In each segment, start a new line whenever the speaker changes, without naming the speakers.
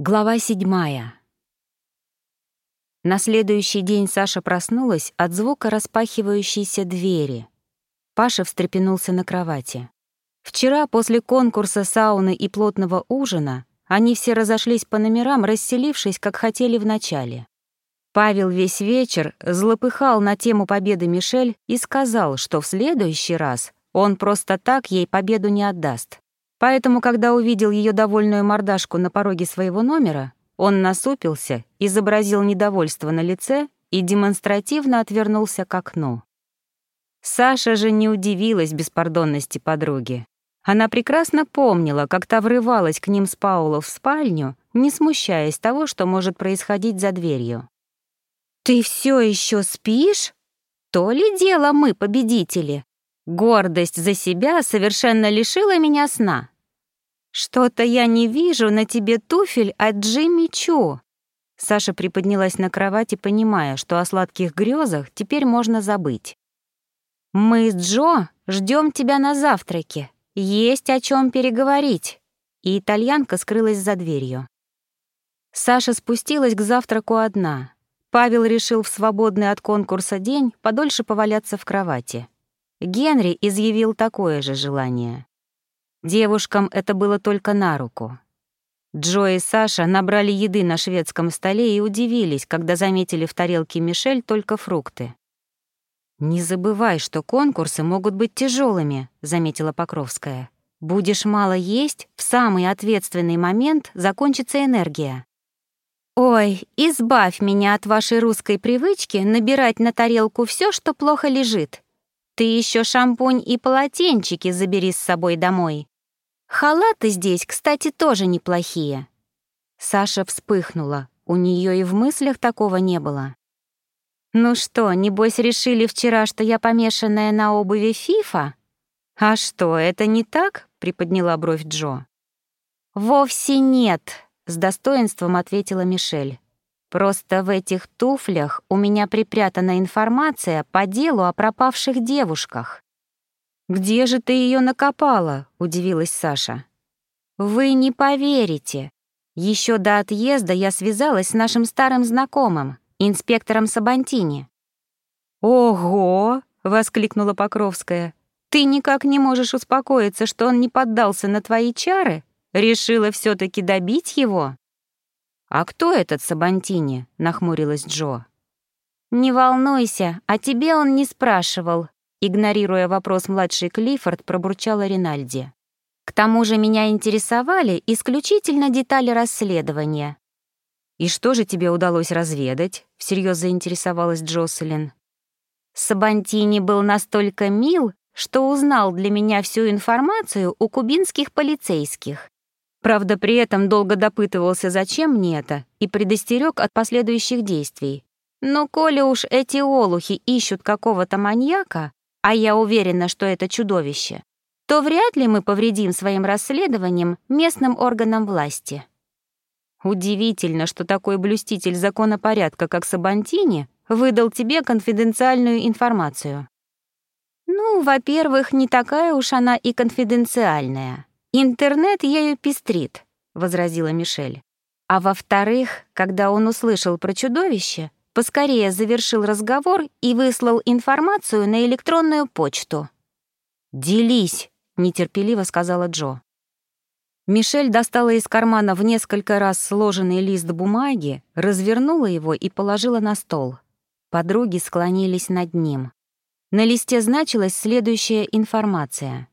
Глава седьмая. На следующий день Саша проснулась от звука распахивающейся двери. Паша встрепенулся на кровати. Вчера, после конкурса сауны и плотного ужина, они все разошлись по номерам, расселившись, как хотели в начале. Павел весь вечер злопыхал на тему победы Мишель и сказал, что в следующий раз он просто так ей победу не отдаст. Поэтому, когда увидел ее довольную мордашку на пороге своего номера, он насупился, изобразил недовольство на лице и демонстративно отвернулся к окну. Саша же не удивилась беспардонности подруги. Она прекрасно помнила, как та врывалась к ним с Пауло в спальню, не смущаясь того, что может происходить за дверью. «Ты все еще спишь? То ли дело мы, победители!» Гордость за себя совершенно лишила меня сна. «Что-то я не вижу на тебе туфель от Джимми Чу». Саша приподнялась на кровати, понимая, что о сладких грезах теперь можно забыть. «Мы с Джо ждем тебя на завтраке. Есть о чем переговорить». И итальянка скрылась за дверью. Саша спустилась к завтраку одна. Павел решил в свободный от конкурса день подольше поваляться в кровати. Генри изъявил такое же желание. Девушкам это было только на руку. Джо и Саша набрали еды на шведском столе и удивились, когда заметили в тарелке Мишель только фрукты. «Не забывай, что конкурсы могут быть тяжелыми, заметила Покровская. «Будешь мало есть, в самый ответственный момент закончится энергия». «Ой, избавь меня от вашей русской привычки набирать на тарелку все, что плохо лежит», ты еще шампунь и полотенчики забери с собой домой. Халаты здесь, кстати, тоже неплохие. Саша вспыхнула. У нее и в мыслях такого не было. Ну что, небось решили вчера, что я помешанная на обуви Фифа? А что, это не так? приподняла бровь Джо. Вовсе нет, с достоинством ответила Мишель. Просто в этих туфлях у меня припрятана информация по делу о пропавших девушках. «Где же ты ее накопала?» — удивилась Саша. «Вы не поверите. Еще до отъезда я связалась с нашим старым знакомым, инспектором Сабантини». «Ого!» — воскликнула Покровская. «Ты никак не можешь успокоиться, что он не поддался на твои чары? Решила все таки добить его?» «А кто этот Сабантини?» — нахмурилась Джо. «Не волнуйся, о тебе он не спрашивал», — игнорируя вопрос младший Клиффорд, пробурчала Ринальди. «К тому же меня интересовали исключительно детали расследования». «И что же тебе удалось разведать?» — всерьез заинтересовалась Джоселин. Сабантини был настолько мил, что узнал для меня всю информацию у кубинских полицейских. Правда, при этом долго допытывался, зачем мне это, и предостерег от последующих действий. Но коли уж эти олухи ищут какого-то маньяка, а я уверена, что это чудовище, то вряд ли мы повредим своим расследованием местным органам власти. Удивительно, что такой блюститель законопорядка, как Сабантини, выдал тебе конфиденциальную информацию. Ну, во-первых, не такая уж она и конфиденциальная. «Интернет ею пестрит», — возразила Мишель. А во-вторых, когда он услышал про чудовище, поскорее завершил разговор и выслал информацию на электронную почту. «Делись», — нетерпеливо сказала Джо. Мишель достала из кармана в несколько раз сложенный лист бумаги, развернула его и положила на стол. Подруги склонились над ним. На листе значилась следующая информация.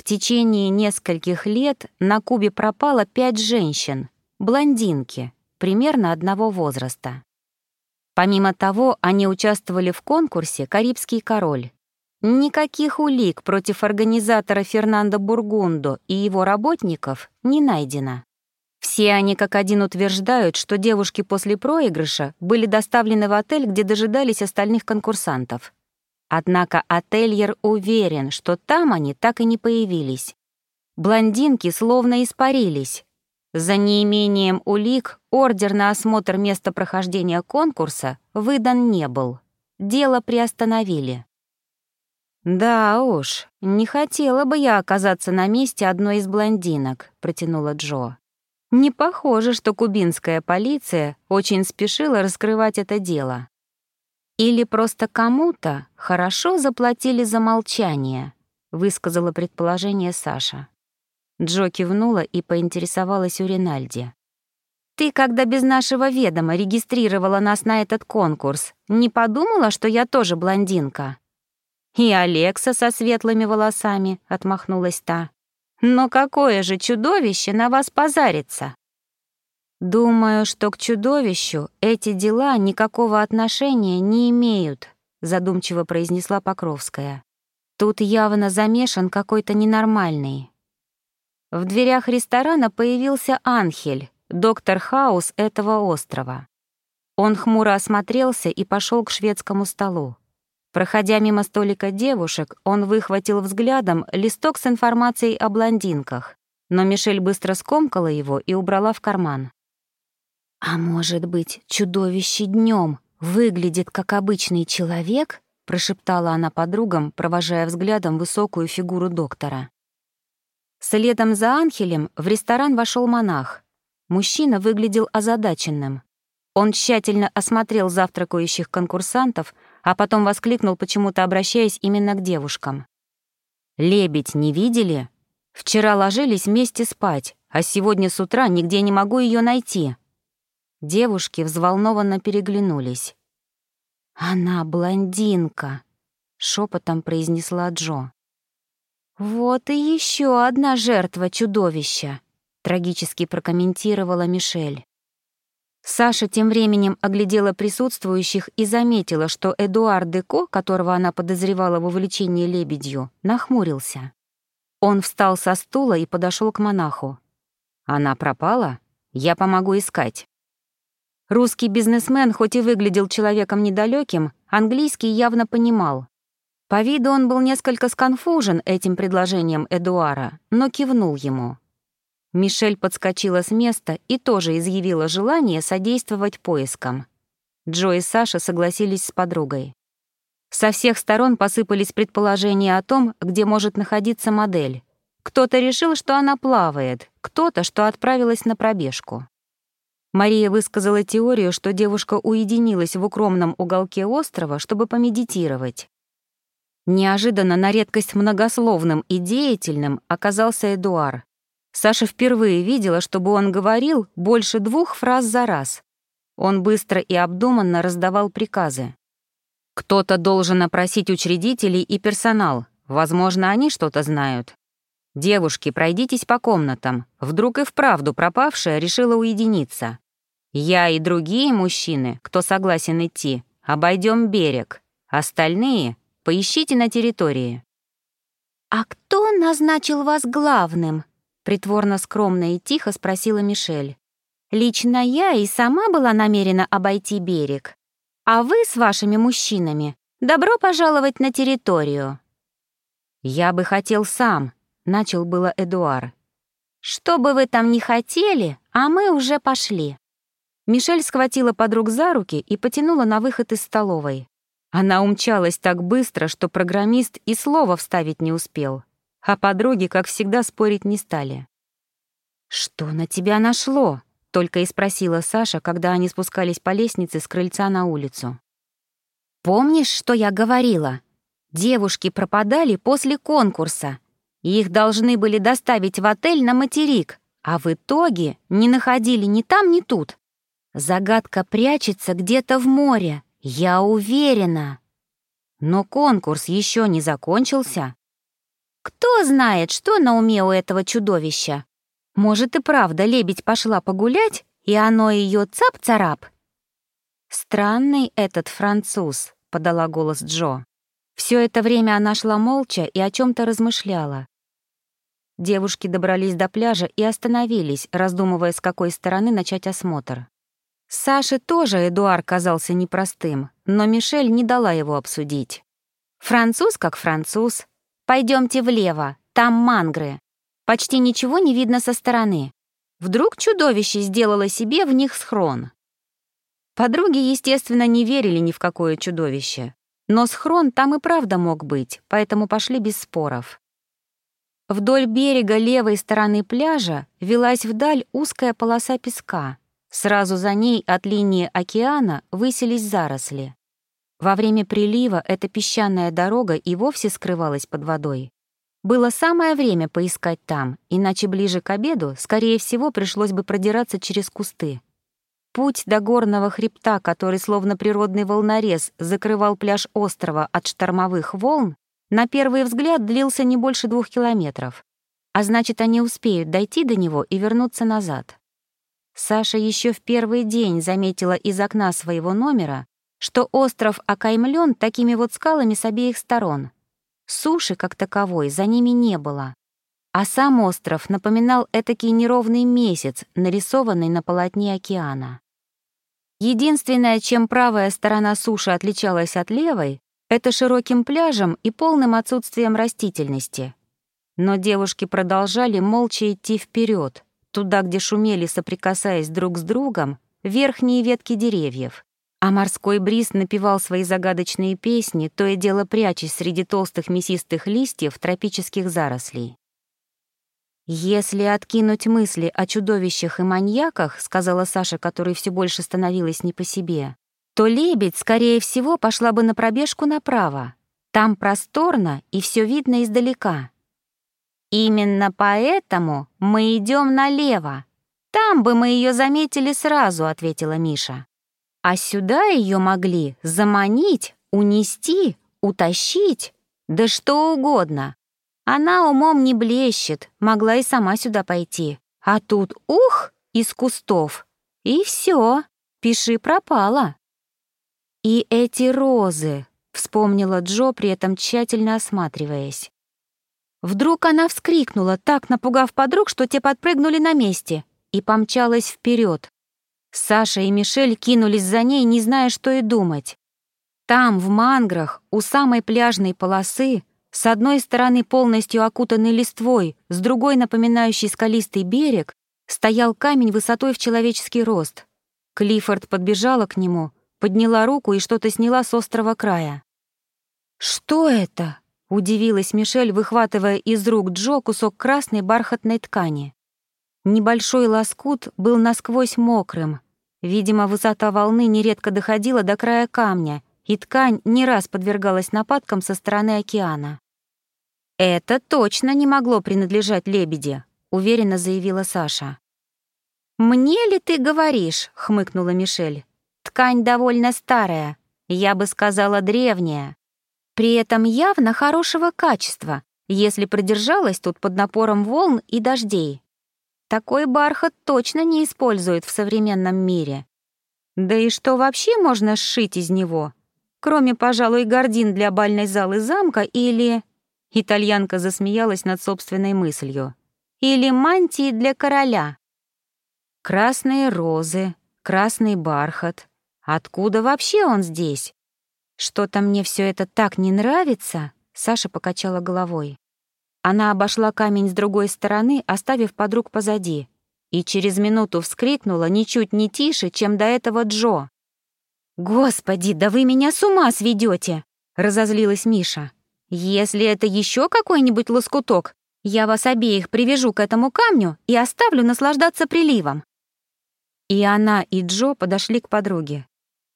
В течение нескольких лет на Кубе пропало пять женщин, блондинки, примерно одного возраста. Помимо того, они участвовали в конкурсе «Карибский король». Никаких улик против организатора Фернандо Бургундо и его работников не найдено. Все они как один утверждают, что девушки после проигрыша были доставлены в отель, где дожидались остальных конкурсантов. Однако Ательер уверен, что там они так и не появились. Блондинки словно испарились. За неимением улик ордер на осмотр места прохождения конкурса выдан не был. Дело приостановили. «Да уж, не хотела бы я оказаться на месте одной из блондинок», — протянула Джо. Не похоже, что кубинская полиция очень спешила раскрывать это дело. Или просто кому-то хорошо заплатили за молчание, высказала предположение Саша. Джо кивнула и поинтересовалась у Ринальди. «Ты, когда без нашего ведома регистрировала нас на этот конкурс, не подумала, что я тоже блондинка?» «И Алекса со светлыми волосами», — отмахнулась та. «Но какое же чудовище на вас позарится!» «Думаю, что к чудовищу эти дела никакого отношения не имеют», — задумчиво произнесла Покровская. «Тут явно замешан какой-то ненормальный». В дверях ресторана появился Анхель, доктор Хаус этого острова. Он хмуро осмотрелся и пошел к шведскому столу. Проходя мимо столика девушек, он выхватил взглядом листок с информацией о блондинках, но Мишель быстро скомкала его и убрала в карман. «А может быть, чудовище днем выглядит как обычный человек?» прошептала она подругам, провожая взглядом высокую фигуру доктора. Следом за Анхелем в ресторан вошел монах. Мужчина выглядел озадаченным. Он тщательно осмотрел завтракающих конкурсантов, а потом воскликнул, почему-то обращаясь именно к девушкам. «Лебедь не видели? Вчера ложились вместе спать, а сегодня с утра нигде не могу ее найти». Девушки взволнованно переглянулись. «Она блондинка», — шепотом произнесла Джо. «Вот и еще одна жертва чудовища», трагически прокомментировала Мишель. Саша тем временем оглядела присутствующих и заметила, что Эдуард Деко, которого она подозревала в увлечении лебедью, нахмурился. Он встал со стула и подошел к монаху. «Она пропала? Я помогу искать». Русский бизнесмен, хоть и выглядел человеком недалеким, английский явно понимал. По виду он был несколько сконфужен этим предложением Эдуара, но кивнул ему. Мишель подскочила с места и тоже изъявила желание содействовать поискам. Джо и Саша согласились с подругой. Со всех сторон посыпались предположения о том, где может находиться модель. Кто-то решил, что она плавает, кто-то, что отправилась на пробежку. Мария высказала теорию, что девушка уединилась в укромном уголке острова, чтобы помедитировать. Неожиданно на редкость многословным и деятельным оказался Эдуар. Саша впервые видела, чтобы он говорил больше двух фраз за раз. Он быстро и обдуманно раздавал приказы. Кто-то должен опросить учредителей и персонал. Возможно, они что-то знают. «Девушки, пройдитесь по комнатам. Вдруг и вправду пропавшая решила уединиться. Я и другие мужчины, кто согласен идти, обойдем берег. Остальные поищите на территории». «А кто назначил вас главным?» Притворно скромно и тихо спросила Мишель. «Лично я и сама была намерена обойти берег. А вы с вашими мужчинами добро пожаловать на территорию». «Я бы хотел сам», — начал было Эдуар. «Что бы вы там ни хотели, а мы уже пошли». Мишель схватила подруг за руки и потянула на выход из столовой. Она умчалась так быстро, что программист и слова вставить не успел а подруги, как всегда, спорить не стали. «Что на тебя нашло?» — только и спросила Саша, когда они спускались по лестнице с крыльца на улицу. «Помнишь, что я говорила? Девушки пропадали после конкурса. Их должны были доставить в отель на материк, а в итоге не находили ни там, ни тут. Загадка прячется где-то в море, я уверена. Но конкурс еще не закончился. Кто знает, что на уме у этого чудовища? Может и правда лебедь пошла погулять, и оно ее цап-царап? Странный этот француз, подала голос Джо. Все это время она шла молча и о чем то размышляла. Девушки добрались до пляжа и остановились, раздумывая, с какой стороны начать осмотр. Саше тоже Эдуар казался непростым, но Мишель не дала его обсудить. Француз как француз, Пойдемте влево, там мангры. Почти ничего не видно со стороны. Вдруг чудовище сделало себе в них схрон. Подруги, естественно, не верили ни в какое чудовище. Но схрон там и правда мог быть, поэтому пошли без споров. Вдоль берега левой стороны пляжа велась вдаль узкая полоса песка. Сразу за ней от линии океана высились заросли. Во время прилива эта песчаная дорога и вовсе скрывалась под водой. Было самое время поискать там, иначе ближе к обеду, скорее всего, пришлось бы продираться через кусты. Путь до горного хребта, который словно природный волнорез закрывал пляж острова от штормовых волн, на первый взгляд длился не больше двух километров. А значит, они успеют дойти до него и вернуться назад. Саша еще в первый день заметила из окна своего номера, что остров окаймлен такими вот скалами с обеих сторон. Суши, как таковой, за ними не было. А сам остров напоминал этакий неровный месяц, нарисованный на полотне океана. Единственное, чем правая сторона суши отличалась от левой, это широким пляжем и полным отсутствием растительности. Но девушки продолжали молча идти вперед, туда, где шумели, соприкасаясь друг с другом, верхние ветки деревьев. А морской бриз напевал свои загадочные песни, то и дело прячась среди толстых мясистых листьев тропических зарослей. «Если откинуть мысли о чудовищах и маньяках», — сказала Саша, которой все больше становилась не по себе, то лебедь, скорее всего, пошла бы на пробежку направо. Там просторно и все видно издалека. «Именно поэтому мы идем налево. Там бы мы ее заметили сразу», — ответила Миша. «А сюда ее могли заманить, унести, утащить, да что угодно. Она умом не блещет, могла и сама сюда пойти. А тут ух, из кустов. И все, пиши пропала. И эти розы, вспомнила Джо, при этом тщательно осматриваясь. Вдруг она вскрикнула, так напугав подруг, что те подпрыгнули на месте, и помчалась вперед. Саша и Мишель кинулись за ней, не зная, что и думать. Там, в манграх, у самой пляжной полосы, с одной стороны полностью окутанный листвой, с другой напоминающий скалистый берег, стоял камень высотой в человеческий рост. Клиффорд подбежала к нему, подняла руку и что-то сняла с острого края. «Что это?» — удивилась Мишель, выхватывая из рук Джо кусок красной бархатной ткани. Небольшой лоскут был насквозь мокрым. Видимо, высота волны нередко доходила до края камня — и ткань не раз подвергалась нападкам со стороны океана. «Это точно не могло принадлежать лебеди», — уверенно заявила Саша. «Мне ли ты говоришь?» — хмыкнула Мишель. «Ткань довольно старая, я бы сказала древняя. При этом явно хорошего качества, если продержалась тут под напором волн и дождей. Такой бархат точно не используют в современном мире. Да и что вообще можно сшить из него? Кроме, пожалуй, гордин для бальной залы замка или... Итальянка засмеялась над собственной мыслью. Или мантии для короля. Красные розы, красный бархат. Откуда вообще он здесь? Что-то мне все это так не нравится, Саша покачала головой. Она обошла камень с другой стороны, оставив подруг позади, и через минуту вскрикнула ничуть не тише, чем до этого Джо. «Господи, да вы меня с ума сведете!» — разозлилась Миша. «Если это еще какой-нибудь лоскуток, я вас обеих привяжу к этому камню и оставлю наслаждаться приливом». И она, и Джо подошли к подруге.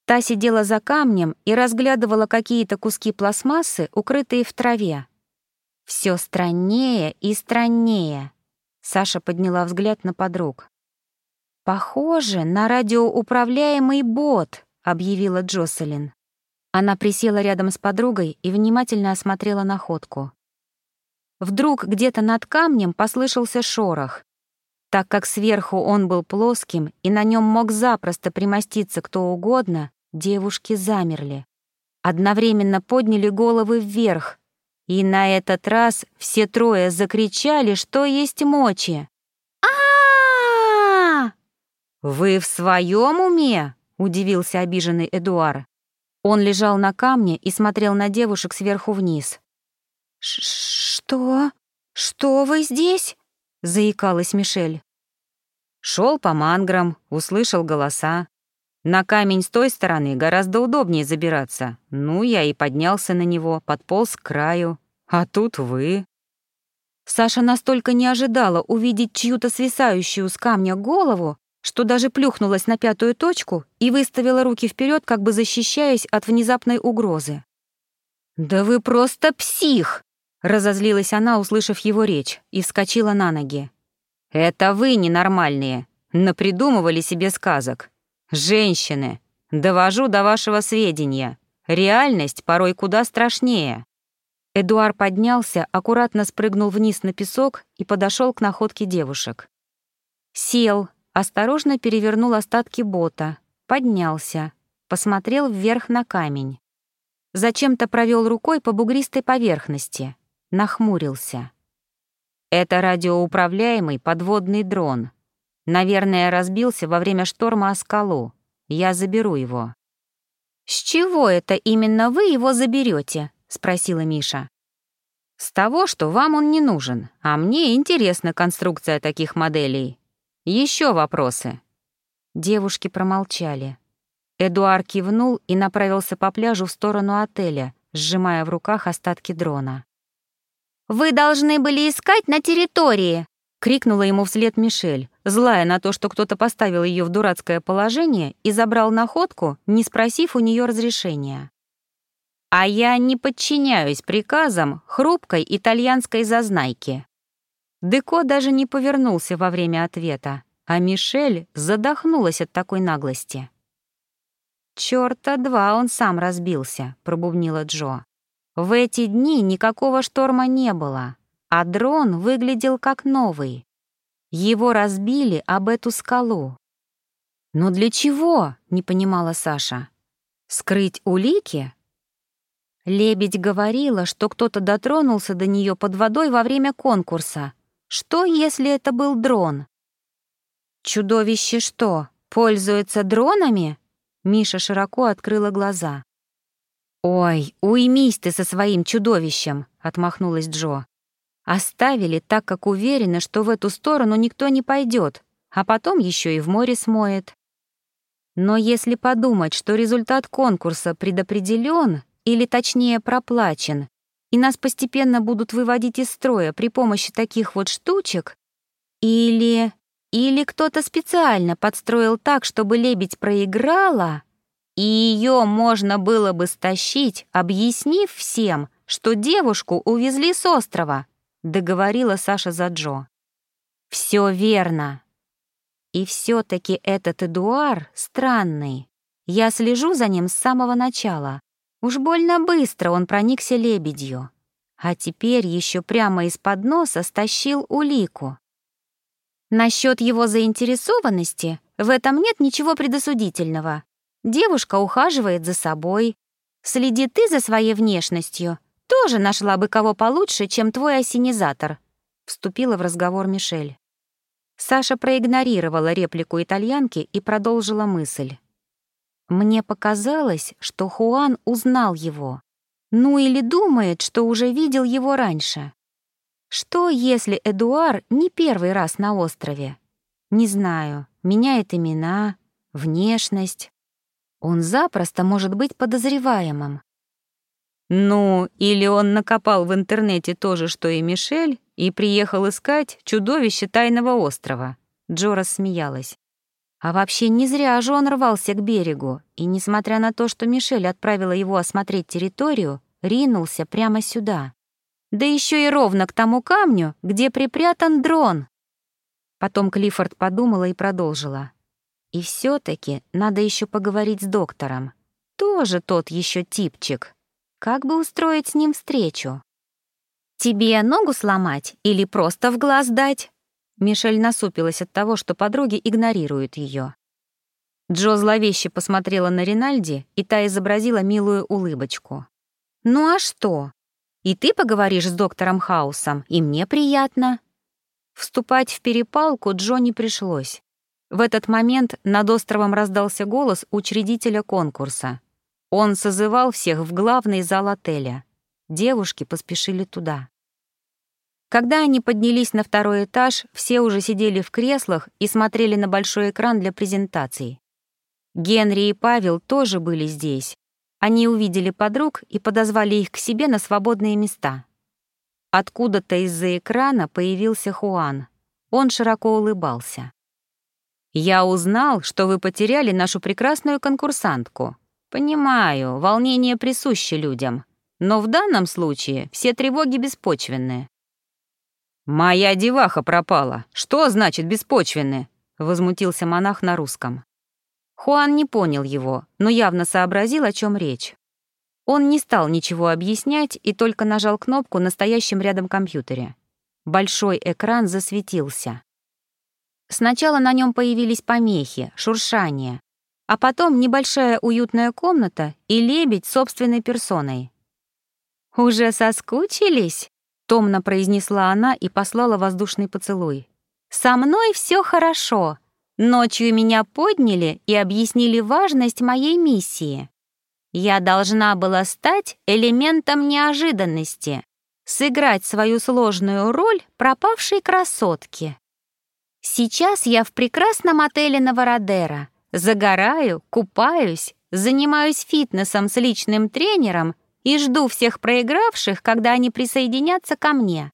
Та сидела за камнем и разглядывала какие-то куски пластмассы, укрытые в траве. Все страннее и страннее. Саша подняла взгляд на подруг. «Похоже на радиоуправляемый бот», объявила Джоселин. Она присела рядом с подругой и внимательно осмотрела находку. Вдруг где-то над камнем послышался шорох. Так как сверху он был плоским и на нем мог запросто примоститься кто угодно, девушки замерли. Одновременно подняли головы вверх, и на этот раз все трое закричали, что есть мочи. а «Вы в своем уме?» — удивился обиженный Эдуар. Он лежал на камне и смотрел на девушек сверху вниз. «Что? Что вы здесь?» — заикалась Мишель. Шел по манграм, услышал голоса. На камень с той стороны гораздо удобнее забираться. Ну, я и поднялся на него, подполз к краю. А тут вы. Саша настолько не ожидала увидеть чью-то свисающую с камня голову, что даже плюхнулась на пятую точку и выставила руки вперед, как бы защищаясь от внезапной угрозы. «Да вы просто псих!» — разозлилась она, услышав его речь, и вскочила на ноги. «Это вы ненормальные, напридумывали себе сказок. Женщины, довожу до вашего сведения, реальность порой куда страшнее». Эдуар поднялся, аккуратно спрыгнул вниз на песок и подошел к находке девушек. Сел, осторожно перевернул остатки бота, поднялся, посмотрел вверх на камень. Зачем-то провел рукой по бугристой поверхности, нахмурился. Это радиоуправляемый подводный дрон. Наверное, разбился во время шторма о скалу. Я заберу его. «С чего это именно вы его заберете? спросила Миша. С того, что вам он не нужен, а мне интересна конструкция таких моделей. Еще вопросы. Девушки промолчали. Эдуар кивнул и направился по пляжу в сторону отеля, сжимая в руках остатки дрона. «Вы должны были искать на территории!» — крикнула ему вслед Мишель, злая на то, что кто-то поставил ее в дурацкое положение и забрал находку, не спросив у нее разрешения. «А я не подчиняюсь приказам хрупкой итальянской зазнайки». Деко даже не повернулся во время ответа, а Мишель задохнулась от такой наглости. «Чёрта два он сам разбился», — пробубнила Джо. «В эти дни никакого шторма не было, а дрон выглядел как новый. Его разбили об эту скалу». «Но для чего?» — не понимала Саша. «Скрыть улики?» Лебедь говорила, что кто-то дотронулся до нее под водой во время конкурса. Что, если это был дрон? «Чудовище что, пользуется дронами?» Миша широко открыла глаза. «Ой, уймись ты со своим чудовищем!» — отмахнулась Джо. «Оставили так, как уверены, что в эту сторону никто не пойдет, а потом еще и в море смоет. Но если подумать, что результат конкурса предопределен, или точнее проплачен, и нас постепенно будут выводить из строя при помощи таких вот штучек, или или кто-то специально подстроил так, чтобы лебедь проиграла, и ее можно было бы стащить, объяснив всем, что девушку увезли с острова, договорила Саша за Джо. Все верно. И все-таки этот Эдуар странный. Я слежу за ним с самого начала. Уж больно быстро он проникся лебедью. А теперь еще прямо из-под носа стащил улику. Насчет его заинтересованности в этом нет ничего предосудительного. Девушка ухаживает за собой. Следи ты за своей внешностью. Тоже нашла бы кого получше, чем твой осенизатор. Вступила в разговор Мишель. Саша проигнорировала реплику итальянки и продолжила мысль. Мне показалось, что Хуан узнал его. Ну или думает, что уже видел его раньше. Что, если Эдуар не первый раз на острове? Не знаю, меняет имена, внешность. Он запросто может быть подозреваемым. Ну, или он накопал в интернете то же, что и Мишель, и приехал искать чудовище тайного острова. Джо рассмеялась. А вообще не зря же он рвался к берегу, и, несмотря на то, что Мишель отправила его осмотреть территорию, ринулся прямо сюда. Да еще и ровно к тому камню, где припрятан дрон. Потом Клиффорд подумала и продолжила. И все таки надо еще поговорить с доктором. Тоже тот еще типчик. Как бы устроить с ним встречу? «Тебе ногу сломать или просто в глаз дать?» Мишель насупилась от того, что подруги игнорируют ее. Джо зловеще посмотрела на Ринальди, и та изобразила милую улыбочку. «Ну а что? И ты поговоришь с доктором Хаусом, и мне приятно». Вступать в перепалку Джо не пришлось. В этот момент над островом раздался голос учредителя конкурса. Он созывал всех в главный зал отеля. Девушки поспешили туда. Когда они поднялись на второй этаж, все уже сидели в креслах и смотрели на большой экран для презентаций. Генри и Павел тоже были здесь, они увидели подруг и подозвали их к себе на свободные места. Откуда-то из-за экрана появился Хуан. Он широко улыбался. «Я узнал, что вы потеряли нашу прекрасную конкурсантку. Понимаю, волнение присуще людям, но в данном случае все тревоги беспочвенные». «Моя деваха пропала. Что значит беспочвенные?» — возмутился монах на русском. Хуан не понял его, но явно сообразил, о чем речь. Он не стал ничего объяснять и только нажал кнопку на стоящем рядом компьютере. Большой экран засветился. Сначала на нем появились помехи, шуршание, а потом небольшая уютная комната и лебедь собственной персоной. «Уже соскучились?» — томно произнесла она и послала воздушный поцелуй. «Со мной все хорошо. Ночью меня подняли и объяснили важность моей миссии. Я должна была стать элементом неожиданности, сыграть свою сложную роль пропавшей красотки. Сейчас я в прекрасном отеле Новородера, загораю, купаюсь, занимаюсь фитнесом с личным тренером и жду всех проигравших, когда они присоединятся ко мне.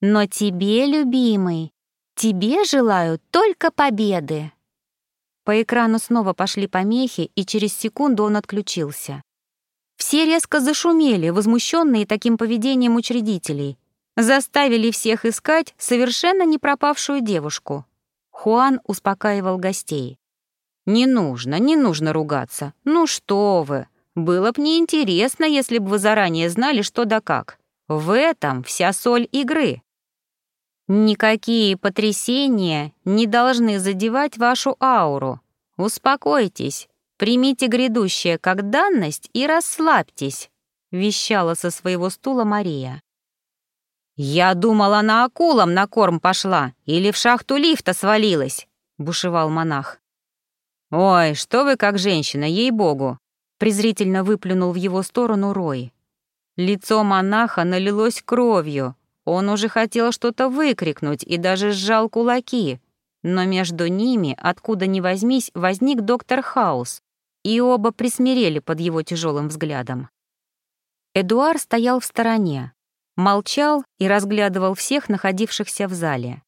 Но тебе, любимый, тебе желаю только победы. По экрану снова пошли помехи, и через секунду он отключился. Все резко зашумели, возмущенные таким поведением учредителей. Заставили всех искать совершенно не пропавшую девушку. Хуан успокаивал гостей. «Не нужно, не нужно ругаться. Ну что вы, было б неинтересно, если бы вы заранее знали, что да как. В этом вся соль игры. Никакие потрясения не должны задевать вашу ауру. Успокойтесь, примите грядущее как данность и расслабьтесь, вещала со своего стула Мария. Я думала, на акулам на корм пошла или в шахту лифта свалилась, бушевал монах. Ой, что вы как женщина, ей-богу, презрительно выплюнул в его сторону Рой. Лицо монаха налилось кровью, он уже хотел что-то выкрикнуть и даже сжал кулаки, но между ними, откуда ни возьмись, возник доктор Хаус, и оба присмирели под его тяжелым взглядом. Эдуар стоял в стороне, молчал и разглядывал всех находившихся в зале.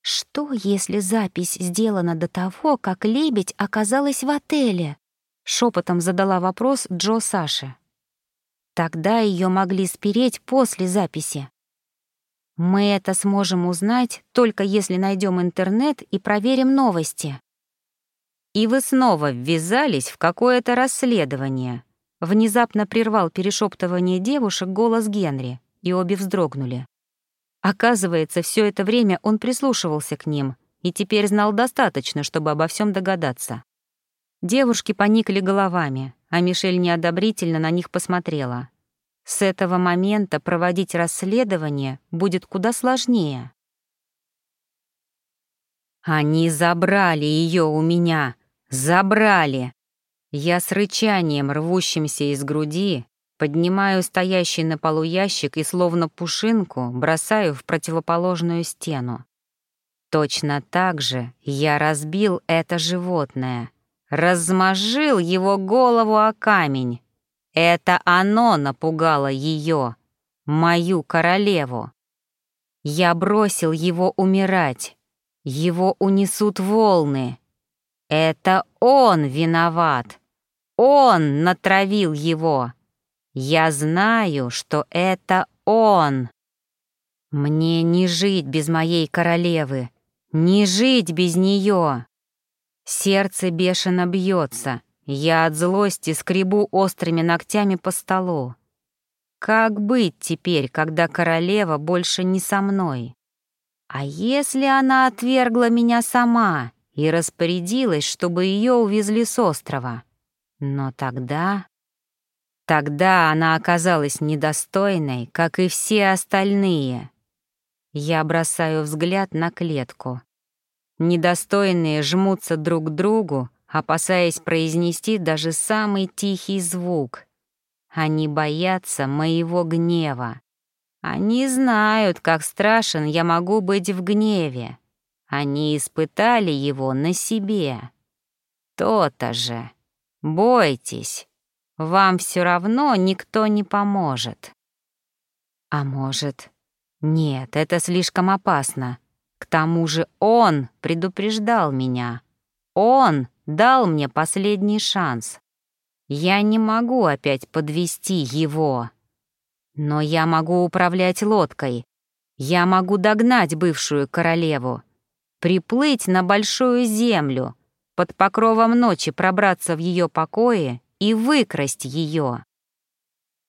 «Что, если запись сделана до того, как лебедь оказалась в отеле?» — шепотом задала вопрос Джо Саше. «Тогда ее могли спереть после записи. Мы это сможем узнать только если найдем интернет и проверим новости. И вы снова ввязались в какое-то расследование. Внезапно прервал перешептывание девушек голос Генри, и обе вздрогнули. Оказывается, все это время он прислушивался к ним и теперь знал достаточно, чтобы обо всем догадаться. Девушки поникли головами, а Мишель неодобрительно на них посмотрела. С этого момента проводить расследование будет куда сложнее. Они забрали ее у меня. Забрали. Я с рычанием, рвущимся из груди, поднимаю стоящий на полу ящик и словно пушинку бросаю в противоположную стену. Точно так же я разбил это животное, размозжил его голову о камень, это оно напугало ее, мою королеву. Я бросил его умирать. Его унесут волны. Это он виноват. Он натравил его. Я знаю, что это он. Мне не жить без моей королевы, не жить без нее. Сердце бешено бьется, я от злости скребу острыми ногтями по столу. Как быть теперь, когда королева больше не со мной? А если она отвергла меня сама и распорядилась, чтобы ее увезли с острова? Но тогда... Тогда она оказалась недостойной, как и все остальные. Я бросаю взгляд на клетку. Недостойные жмутся друг к другу, опасаясь произнести даже самый тихий звук. Они боятся моего гнева. Они знают, как страшен я могу быть в гневе. Они испытали его на себе. То-то же. Бойтесь. Вам все равно никто не поможет. А может... Нет, это слишком опасно. К тому же он предупреждал меня. Он дал мне последний шанс. Я не могу опять подвести его. Но я могу управлять лодкой. Я могу догнать бывшую королеву, приплыть на большую землю, под покровом ночи пробраться в ее покои и выкрасть ее.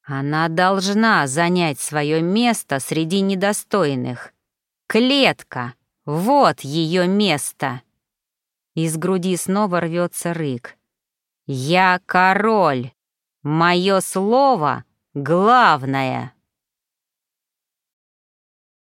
Она должна занять свое место среди недостойных. Клетка — вот ее место. Из груди снова рвется рык. «Я король! Мое слово главное!»